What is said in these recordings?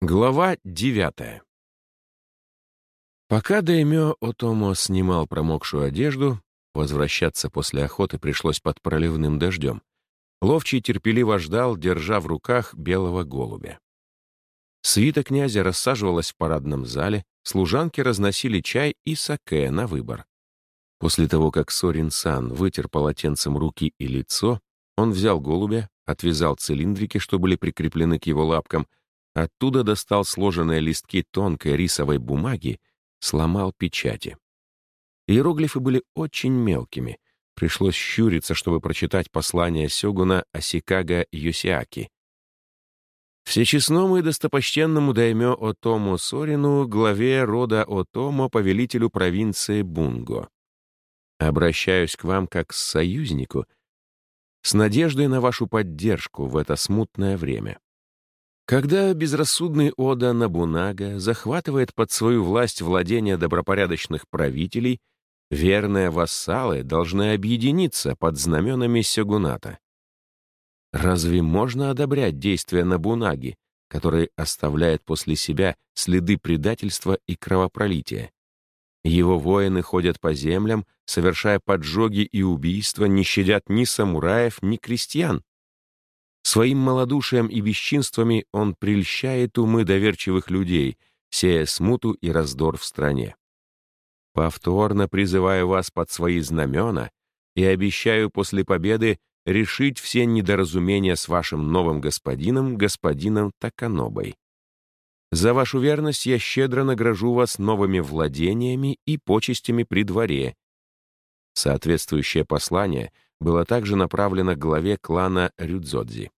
Глава девятая Пока Даймё Отомо снимал промокшую одежду, возвращаться после охоты пришлось под проливным дождем. Ловчий терпеливо ждал, держа в руках белого голубя. Свита князя рассаживалась в парадном зале, служанки разносили чай и саке на выбор. После того, как Сорин-сан вытер полотенцем руки и лицо, он взял голубя, отвязал цилиндрики, что были прикреплены к его лапкам, оттуда достал сложенные листки тонкой рисовой бумаги сломал печати. Иероглифы были очень мелкими. Пришлось щуриться, чтобы прочитать послание Сёгуна Асикага Юсиаки. Всечестному и достопочтенному даймё Отому Сорину, главе рода Отомо, повелителю провинции Бунго. Обращаюсь к вам как к союзнику, с надеждой на вашу поддержку в это смутное время. Когда безрассудный Ода Набунага захватывает под свою власть владения добропорядочных правителей, верные вассалы должны объединиться под знаменами Сёгуната. Разве можно одобрять действия Набунаги, который оставляет после себя следы предательства и кровопролития? Его воины ходят по землям, совершая поджоги и убийства, не щадят ни самураев, ни крестьян. Своим малодушием и бесчинствами он прельщает умы доверчивых людей, сея смуту и раздор в стране. Повторно призываю вас под свои знамена и обещаю после победы решить все недоразумения с вашим новым господином, господином Таканобой. За вашу верность я щедро награжу вас новыми владениями и почестями при дворе. Соответствующее послание было также направлено к главе клана Рюдзодзи.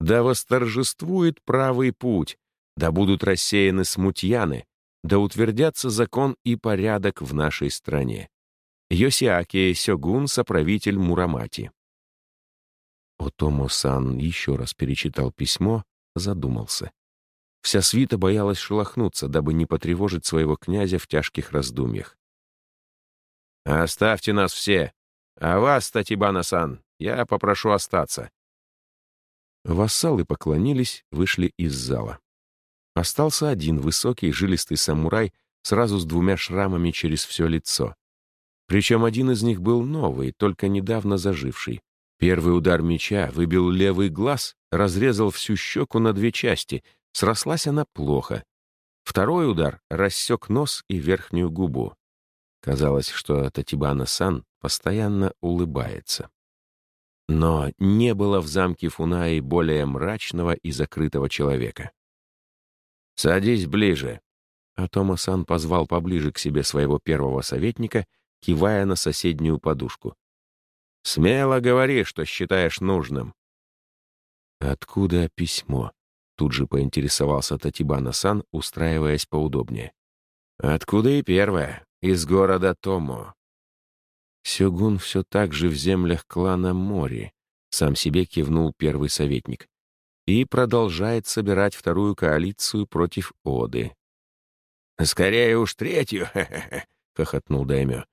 Да восторжествует правый путь, да будут рассеяны смутьяны, да утвердятся закон и порядок в нашей стране. Йосиаки Сёгун, соправитель Мурамати. Отомо-сан еще раз перечитал письмо, задумался. Вся свита боялась шелохнуться, дабы не потревожить своего князя в тяжких раздумьях. «Оставьте нас все! А вас, Татибана-сан, я попрошу остаться. Вассалы поклонились, вышли из зала. Остался один высокий, жилистый самурай сразу с двумя шрамами через все лицо. Причем один из них был новый, только недавно заживший. Первый удар меча выбил левый глаз, разрезал всю щеку на две части, срослась она плохо. Второй удар рассек нос и верхнюю губу. Казалось, что Татибана-сан постоянно улыбается. Но не было в замке Фунаи более мрачного и закрытого человека. «Садись ближе», а Тома-сан позвал поближе к себе своего первого советника, кивая на соседнюю подушку. «Смело говори, что считаешь нужным». «Откуда письмо?» — тут же поинтересовался Татибана-сан, устраиваясь поудобнее. «Откуда и первое? Из города Томо. Сёгун все так же в землях клана Мори, сам себе кивнул первый советник, и продолжает собирать вторую коалицию против Оды. «Скорее уж третью!» — хохотнул Даймё.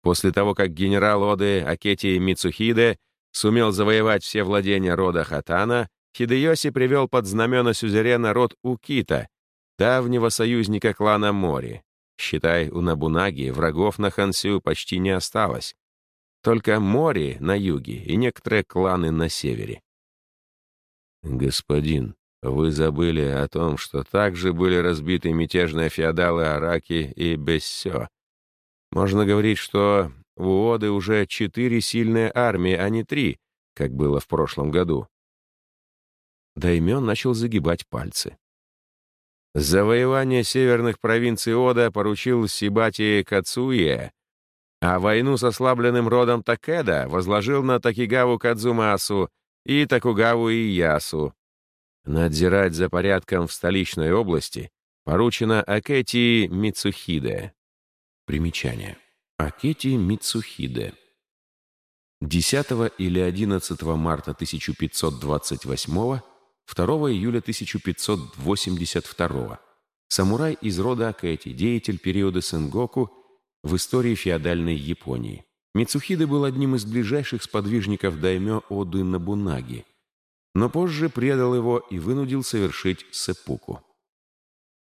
После того, как генерал Оды Акети Мицухиде сумел завоевать все владения рода Хатана, Хидеоси привел под знамена сюзерена род Укита, давнего союзника клана Мори. Считай, у Набунаги врагов на Хансю почти не осталось. Только море на юге и некоторые кланы на севере. Господин, вы забыли о том, что также были разбиты мятежные феодалы Араки и Бессё. Можно говорить, что у Оды уже четыре сильные армии, а не три, как было в прошлом году. Даймён начал загибать пальцы. Завоевание северных провинций Ода поручил Сибати Кацуе, а войну с ослабленным родом Такеда возложил на Такигаву Кадзумасу и Такугаву Иясу. Надзирать за порядком в столичной области поручено Акети Мицухиде. Примечание. Акети Мицухиде. 10 или 11 марта 1528 2 июля 1582 самурай из рода Акэти, деятель периода Сэнгоку в истории феодальной Японии. Мицухиде был одним из ближайших сподвижников даймё Оды Набунаги, но позже предал его и вынудил совершить сэпуку.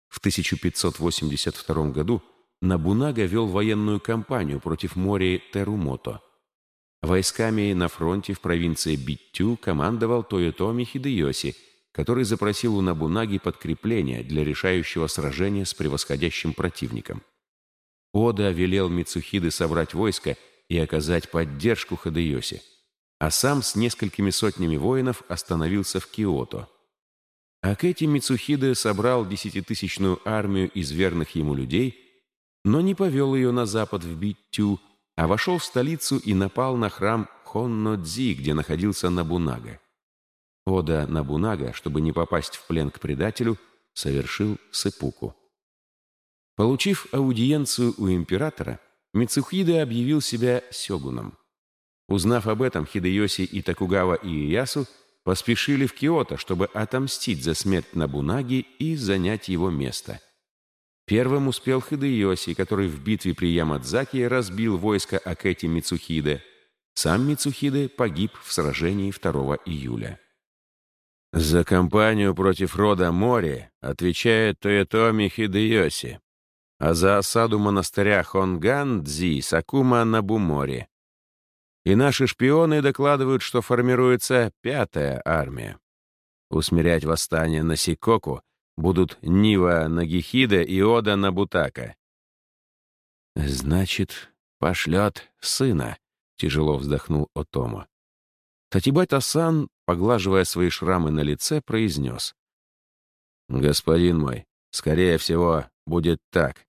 В 1582 году Набунага вел военную кампанию против Мори Терумото. Войсками на фронте в провинции Биттю командовал Тойотоми Хидеоси, который запросил у Набунаги подкрепление для решающего сражения с превосходящим противником. Ода велел Мицухиде собрать войско и оказать поддержку Хидеоси, а сам с несколькими сотнями воинов остановился в Киото. Акэти Мицухиде собрал десятитысячную армию из верных ему людей, но не повел ее на запад в Биттю, а вошел в столицу и напал на храм Хоннодзи, где находился Набунага. Ода Набунага, чтобы не попасть в плен к предателю, совершил сепуку. Получив аудиенцию у императора, Мицухиде объявил себя сёгуном. Узнав об этом, Хидеоси и Такугава и Иясу поспешили в Киото, чтобы отомстить за смерть Набунаги и занять его место. Первым успел Хидеоси, который в битве при Ямадзаки разбил войско Акэти Мицухиде. Сам Мицухиде погиб в сражении 2 июля. За кампанию против рода Мори отвечает Тоетоми Хидеоси, а за осаду монастыря Хонган-Дзи Сакума Набумори. И наши шпионы докладывают, что формируется пятая армия. Усмирять восстание на Сикоку будут Нива Нагихида и Ода Набутака. «Значит, пошлет сына», — тяжело вздохнул Отомо. Татибай-Тасан, поглаживая свои шрамы на лице, произнес. «Господин мой, скорее всего, будет так.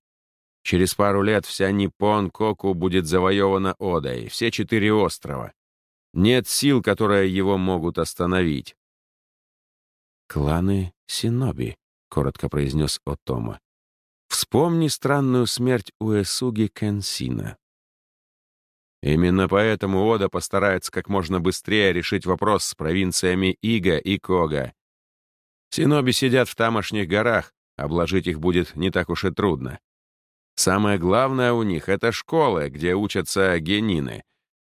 Через пару лет вся Ниппон-Коку будет завоевана Одой, все четыре острова. Нет сил, которые его могут остановить». «Кланы Синоби», — коротко произнес Отома. «Вспомни странную смерть Уэсуги Кенсина. Именно поэтому Ода постарается как можно быстрее решить вопрос с провинциями Ига и Кога. Синоби сидят в тамошних горах, обложить их будет не так уж и трудно. Самое главное у них — это школы, где учатся генины.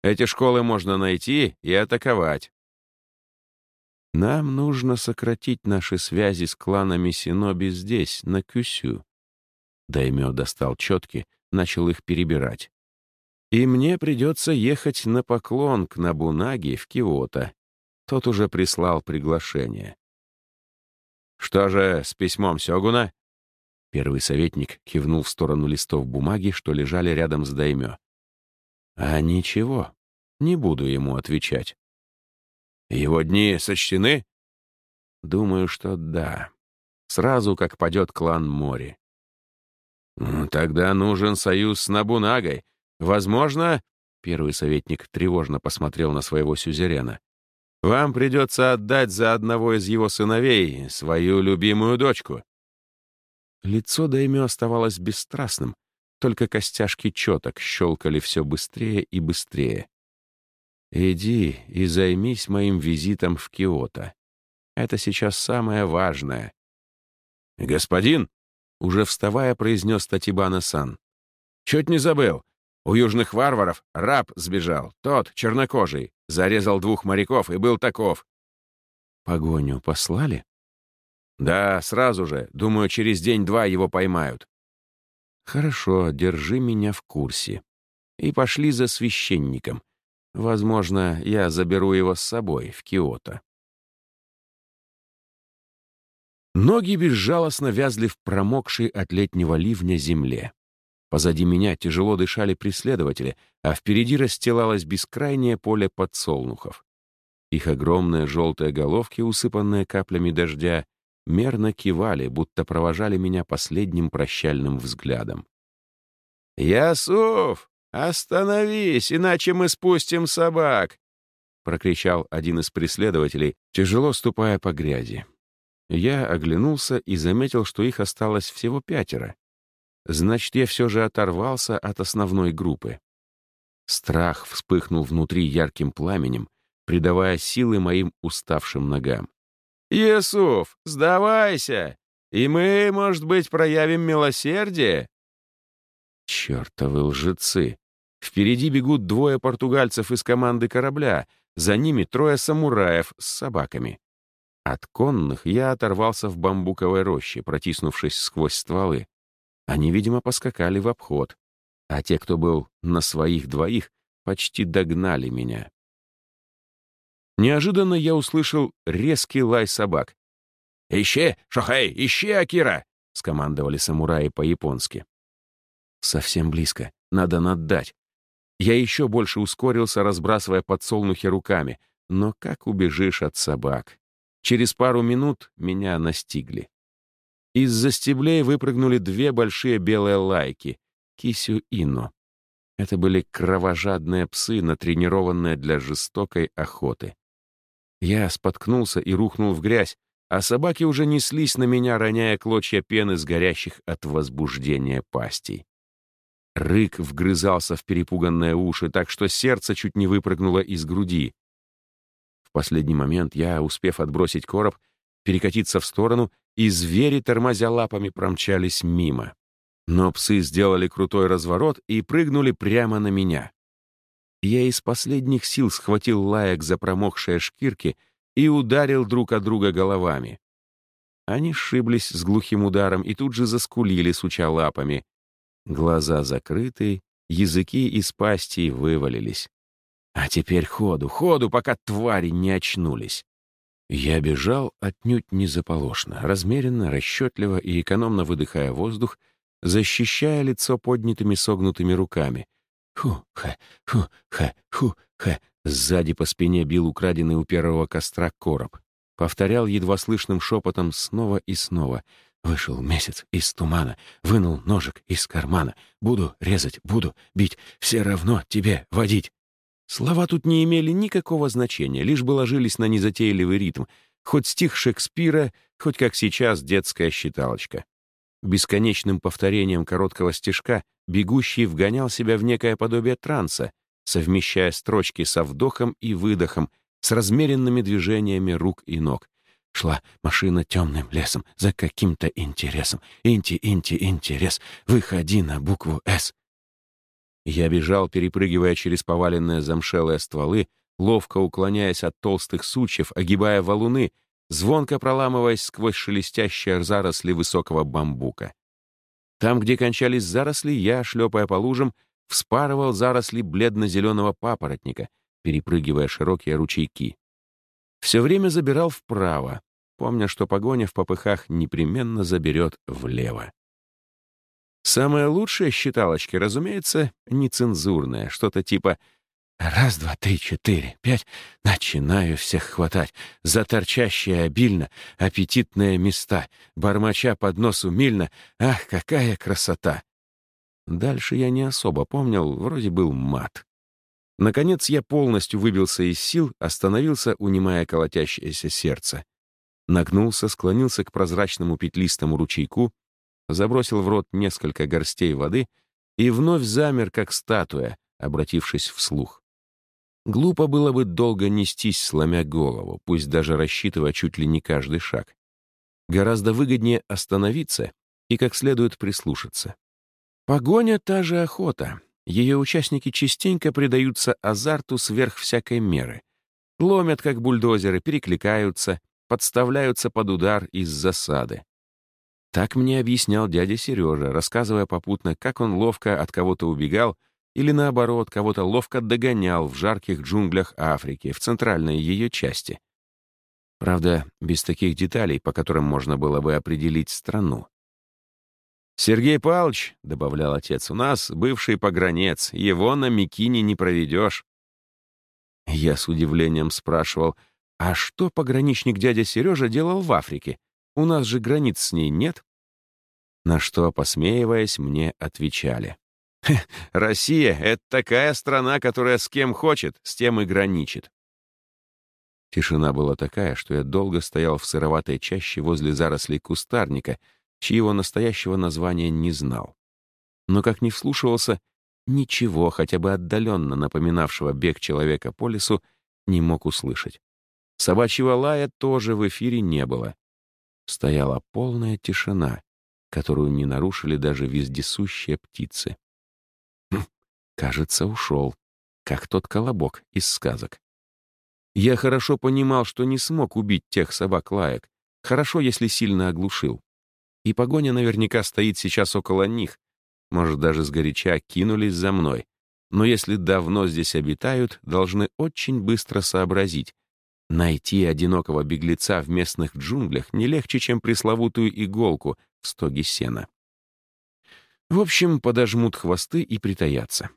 Эти школы можно найти и атаковать. Нам нужно сократить наши связи с кланами Синоби здесь, на Кюсю. Даймё достал четки, начал их перебирать. И мне придется ехать на поклон к Набунаге в Киото. Тот уже прислал приглашение. «Что же с письмом Сёгуна?» Первый советник кивнул в сторону листов бумаги, что лежали рядом с Даймё. «А ничего, не буду ему отвечать». «Его дни сочтены?» «Думаю, что да. Сразу, как падет клан Мори». «Тогда нужен союз с Набунагой, Возможно, первый советник тревожно посмотрел на своего сюзерена, вам придется отдать за одного из его сыновей свою любимую дочку. Лицо Даймё оставалось бесстрастным, только костяшки четок щелкали все быстрее и быстрее. «Иди и займись моим визитом в Киото. Это сейчас самое важное». «Господин!» — уже вставая, произнес Татибана-сан. «Чуть не забыл. У южных варваров раб сбежал, тот, чернокожий, зарезал двух моряков и был таков. Погоню послали? Да, сразу же. Думаю, через день-два его поймают. Хорошо, держи меня в курсе. И пошли за священником. Возможно, я заберу его с собой в Киото. Ноги безжалостно вязли в промокшей от летнего ливня земле. Позади меня тяжело дышали преследователи, а впереди расстилалось бескрайнее поле подсолнухов. Их огромные желтые головки, усыпанные каплями дождя, мерно кивали, будто провожали меня последним прощальным взглядом. «Ясуф, остановись, иначе мы спустим собак!» — прокричал один из преследователей, тяжело ступая по грязи. Я оглянулся и заметил, что их осталось всего пятеро. Значит, я все же оторвался от основной группы. Страх вспыхнул внутри ярким пламенем, придавая силы моим уставшим ногам. «Иисуф, сдавайся, и мы, может быть, проявим милосердие?» Чертовы лжецы! Впереди бегут двое португальцев из команды корабля, за ними трое самураев с собаками. От конных я оторвался в бамбуковой роще, протиснувшись сквозь стволы. Они, видимо, поскакали в обход, а те, кто был на своих двоих, почти догнали меня. Неожиданно я услышал резкий лай собак. «Ищи, Шохэй, ищи Акира!» — скомандовали самураи по-японски. Совсем близко, надо наддать. Я еще больше ускорился, разбрасывая подсолнухи руками. Но как убежишь от собак? Через пару минут меня настигли. Из-за стеблей выпрыгнули две большие белые лайки — кисю ино. Это были кровожадные псы, натренированные для жестокой охоты. Я споткнулся и рухнул в грязь, а собаки уже неслись на меня, роняя клочья пены с горящих от возбуждения пастей. Рык вгрызался в перепуганные уши, так что сердце чуть не выпрыгнуло из груди. В последний момент я, успев отбросить короб, перекатиться в сторону, и звери, тормозя лапами, промчались мимо. Но псы сделали крутой разворот и прыгнули прямо на меня. Я из последних сил схватил лаек за промокшие шкирки и ударил друг от друга головами. Они сшиблись с глухим ударом и тут же заскулили, суча лапами. Глаза закрыты, языки из пасти вывалились. А теперь ходу, ходу, пока твари не очнулись. Я бежал отнюдь не заполошно, размеренно, расчетливо и экономно выдыхая воздух, защищая лицо поднятыми согнутыми руками. Ху-ха, ху-ха, ху-ха. Сзади по спине бил украденный у первого костра короб. Повторял едва слышным шепотом снова и снова. Вышел месяц из тумана, вынул ножик из кармана. Буду резать, буду бить, все равно тебе водить. Слова тут не имели никакого значения, лишь бы ложились на незатейливый ритм, хоть стих Шекспира, хоть, как сейчас, детская считалочка. Бесконечным повторением короткого стишка бегущий вгонял себя в некое подобие транса, совмещая строчки со вдохом и выдохом, с размеренными движениями рук и ног. Шла машина темным лесом за каким-то интересом. Инти, инти, интерес. Выходи на букву «С». Я бежал, перепрыгивая через поваленные замшелые стволы, ловко уклоняясь от толстых сучьев, огибая валуны, звонко проламываясь сквозь шелестящие заросли высокого бамбука. Там, где кончались заросли, я, шлепая по лужам, вспарывал заросли бледно-зеленого папоротника, перепрыгивая широкие ручейки. Все время забирал вправо, помня, что погоня в попыхах непременно заберет влево. Самые лучшие считалочки, разумеется, нецензурные, что-то типа «раз, два, три, четыре, пять, начинаю всех хватать, за торчащие обильно, аппетитные места, бормоча под нос умильно, ах, какая красота!» Дальше я не особо помнил, вроде был мат. Наконец я полностью выбился из сил, остановился, унимая колотящееся сердце. Нагнулся, склонился к прозрачному петлистому ручейку, забросил в рот несколько горстей воды и вновь замер, как статуя, обратившись вслух. Глупо было бы долго нестись, сломя голову, пусть даже рассчитывая чуть ли не каждый шаг. Гораздо выгоднее остановиться и как следует прислушаться. Погоня — та же охота. Ее участники частенько предаются азарту сверх всякой меры. Ломят, как бульдозеры, перекликаются, подставляются под удар из засады. Так мне объяснял дядя Сережа, рассказывая попутно, как он ловко от кого-то убегал или, наоборот, кого-то ловко догонял в жарких джунглях Африки, в центральной ее части. Правда, без таких деталей, по которым можно было бы определить страну. «Сергей Павлович», — добавлял отец, — «у нас бывший погранец, его на Микине не проведешь». Я с удивлением спрашивал, а что пограничник дядя Сережа делал в Африке? У нас же границ с ней нет. На что, посмеиваясь, мне отвечали. «Россия — это такая страна, которая с кем хочет, с тем и граничит». Тишина была такая, что я долго стоял в сыроватой чаще возле зарослей кустарника, чьего настоящего названия не знал. Но как не вслушивался, ничего, хотя бы отдаленно напоминавшего бег человека по лесу, не мог услышать. Собачьего лая тоже в эфире не было стояла полная тишина, которую не нарушили даже вездесущие птицы. Хм, кажется, ушел, как тот колобок из сказок. Я хорошо понимал, что не смог убить тех собак-лаек. Хорошо, если сильно оглушил. И погоня наверняка стоит сейчас около них. Может, даже сгоряча кинулись за мной. Но если давно здесь обитают, должны очень быстро сообразить. Найти одинокого беглеца в местных джунглях не легче, чем пресловутую иголку в стоге сена. В общем, подожмут хвосты и притаятся.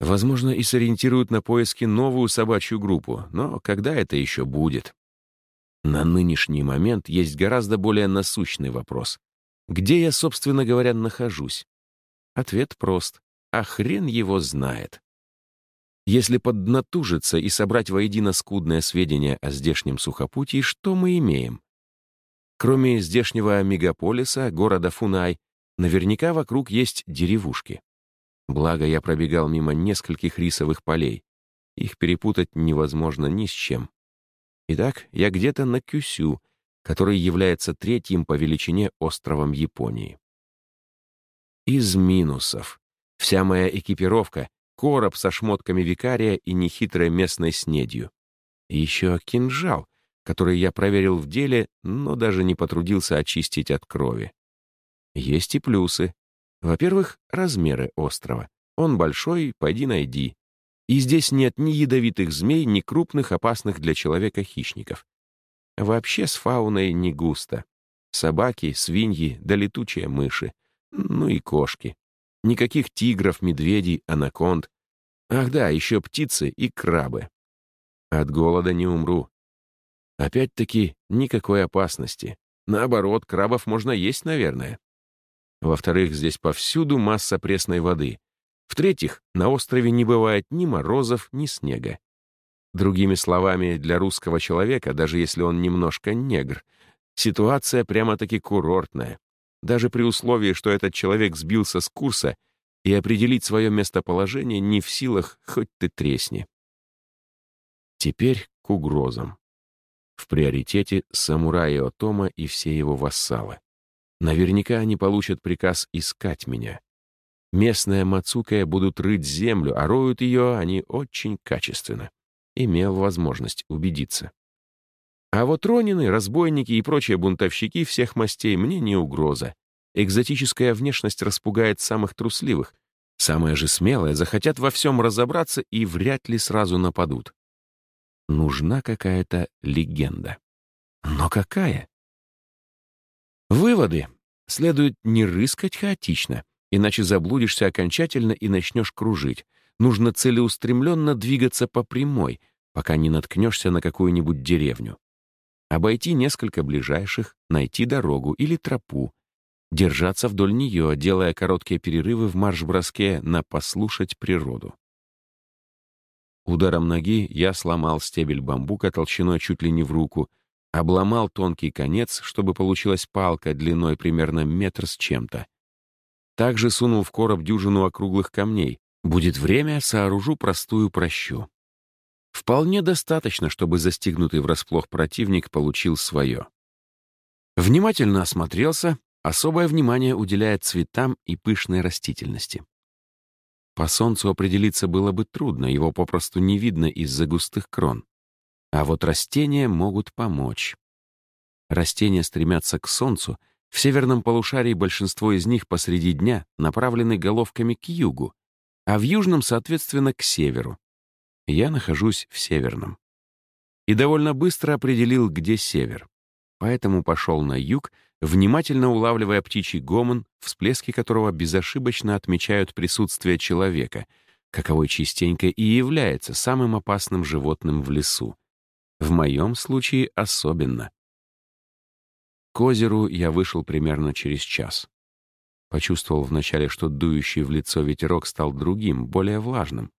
Возможно, и сориентируют на поиски новую собачью группу, но когда это еще будет? На нынешний момент есть гораздо более насущный вопрос. Где я, собственно говоря, нахожусь? Ответ прост. А хрен его знает. Если поднатужиться и собрать воедино скудное сведения о здешнем сухопутии, что мы имеем? Кроме здешнего мегаполиса, города Фунай, наверняка вокруг есть деревушки. Благо, я пробегал мимо нескольких рисовых полей. Их перепутать невозможно ни с чем. Итак, я где-то на Кюсю, который является третьим по величине островом Японии. Из минусов. Вся моя экипировка — короб со шмотками викария и нехитрой местной снедью. Еще кинжал, который я проверил в деле, но даже не потрудился очистить от крови. Есть и плюсы. Во-первых, размеры острова. Он большой, пойди найди. И здесь нет ни ядовитых змей, ни крупных опасных для человека хищников. Вообще с фауной не густо. Собаки, свиньи да летучие мыши. Ну и кошки. Никаких тигров, медведей, анаконд. Ах да, еще птицы и крабы. От голода не умру. Опять-таки, никакой опасности. Наоборот, крабов можно есть, наверное. Во-вторых, здесь повсюду масса пресной воды. В-третьих, на острове не бывает ни морозов, ни снега. Другими словами, для русского человека, даже если он немножко негр, ситуация прямо-таки курортная. Даже при условии, что этот человек сбился с курса и определить свое местоположение не в силах, хоть ты тресни. Теперь к угрозам. В приоритете самураи Отома и все его вассалы. Наверняка они получат приказ искать меня. Местная Мацукая будут рыть землю, а роют ее они очень качественно. Имел возможность убедиться. А вот ронины, разбойники и прочие бунтовщики всех мастей мне не угроза. Экзотическая внешность распугает самых трусливых. Самые же смелые захотят во всем разобраться и вряд ли сразу нападут. Нужна какая-то легенда. Но какая? Выводы. Следует не рыскать хаотично, иначе заблудишься окончательно и начнешь кружить. Нужно целеустремленно двигаться по прямой, пока не наткнешься на какую-нибудь деревню. Обойти несколько ближайших, найти дорогу или тропу, держаться вдоль нее, делая короткие перерывы в марш-броске на послушать природу. Ударом ноги я сломал стебель бамбука толщиной чуть ли не в руку обломал тонкий конец, чтобы получилась палка длиной примерно метр с чем-то. Также сунул в короб дюжину округлых камней. Будет время, сооружу простую прощу. Вполне достаточно, чтобы застигнутый врасплох противник получил свое. Внимательно осмотрелся, особое внимание уделяя цветам и пышной растительности. По солнцу определиться было бы трудно, его попросту не видно из-за густых крон. А вот растения могут помочь. Растения стремятся к солнцу, в северном полушарии большинство из них посреди дня направлены головками к югу, а в южном, соответственно, к северу. Я нахожусь в северном. И довольно быстро определил, где север. Поэтому пошел на юг, внимательно улавливая птичий гомон, всплески которого безошибочно отмечают присутствие человека, каковой частенько и является самым опасным животным в лесу. В моем случае особенно. К озеру я вышел примерно через час. Почувствовал вначале, что дующий в лицо ветерок стал другим, более влажным.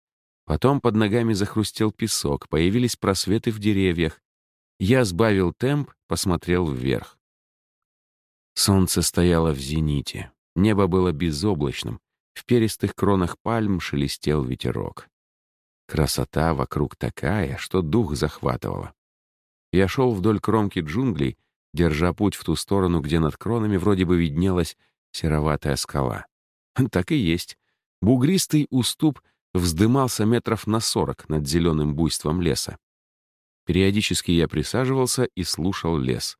Потом под ногами захрустел песок, появились просветы в деревьях. Я сбавил темп, посмотрел вверх. Солнце стояло в зените. Небо было безоблачным. В перистых кронах пальм шелестел ветерок. Красота вокруг такая, что дух захватывала. Я шел вдоль кромки джунглей, держа путь в ту сторону, где над кронами вроде бы виднелась сероватая скала. Так и есть. Бугристый уступ вздымался метров на сорок над зеленым буйством леса. Периодически я присаживался и слушал лес.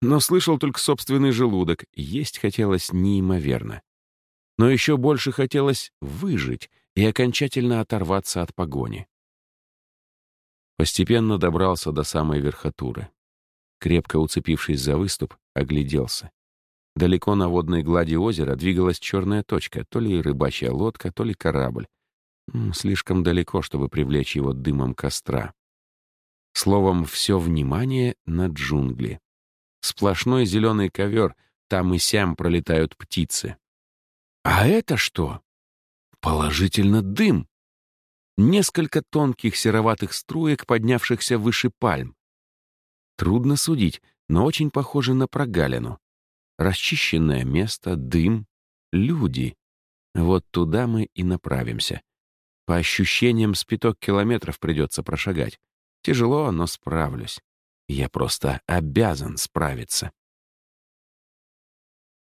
Но слышал только собственный желудок, есть хотелось неимоверно. Но еще больше хотелось выжить и окончательно оторваться от погони. Постепенно добрался до самой верхотуры. Крепко уцепившись за выступ, огляделся. Далеко на водной глади озера двигалась черная точка, то ли рыбачья лодка, то ли корабль. Слишком далеко, чтобы привлечь его дымом костра. Словом, все внимание на джунгли. Сплошной зеленый ковер, там и сям пролетают птицы. А это что? Положительно дым. Несколько тонких сероватых струек, поднявшихся выше пальм. Трудно судить, но очень похоже на прогалину. Расчищенное место, дым, люди. Вот туда мы и направимся. По ощущениям, с километров придется прошагать. Тяжело, но справлюсь. Я просто обязан справиться.